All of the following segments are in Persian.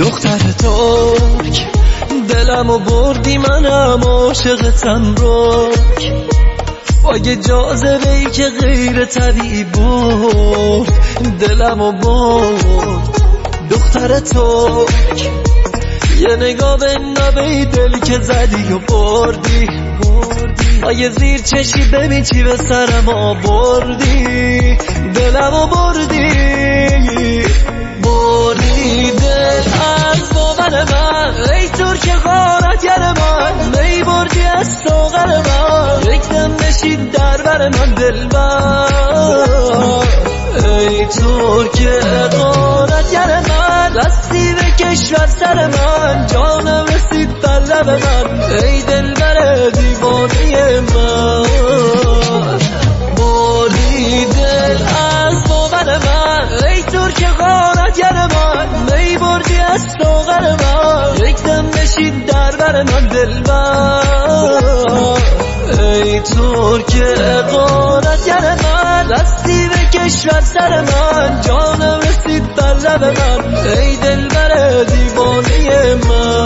دختر ترک. دلمو بردی منم عاشقتم رک با یه جازبه ای که غیر طبیعی بود دلمو برد. دختر ترک. یه نگاه به نبه دل که زدی و بردی. آیه زیر چشی ببین چی به سرم آوردی. دلم و از ساغر من یک دم بشید در بر من دل بر ای ترک غارتگر من. دستی به کشور سر من. جانم رسید در لب من. ای دل بر دیوانی من باری دل از باور من. ای ترک غارتگر من. می بردی از ساغر من یک دم بشید در بر من دل بر ای ترک غارتگر من دستی به کشور سر من جانم رسید بر لب من. ای دل بر دیوانه من.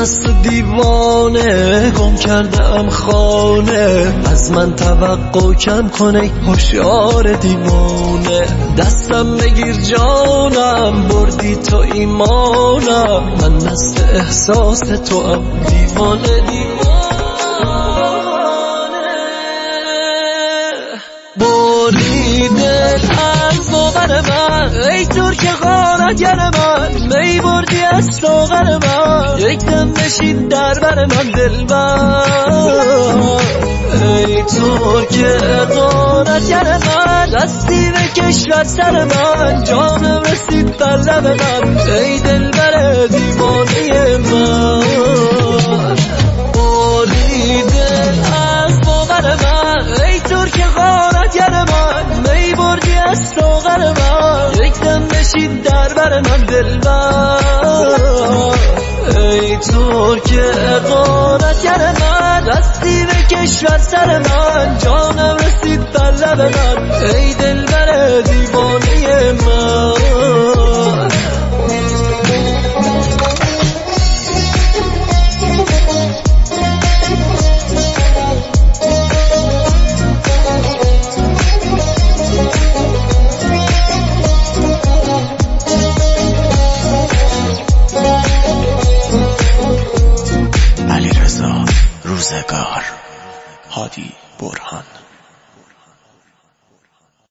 از دیوانه گم کردم خانه از من توقع کم کنه هوشیار دیوانه. دستم بگیر جانم بردی تو ایمانم. من نست احساس تو هم دیوانه دیوانه من. ای ترک غارتگر من. می بردی از ساغر من. یک دم بشین در بر من دل ای ترک غارتگر من. دستی به کشور سر من. جانم رسید در لب من. از ساغر من یک دم بشید در بر من دل ای ترک غارتگر من دستی به کشور سر من. جانم رسید در لب من. ای دل بر دیوانه من. روزگار. هادی برهان.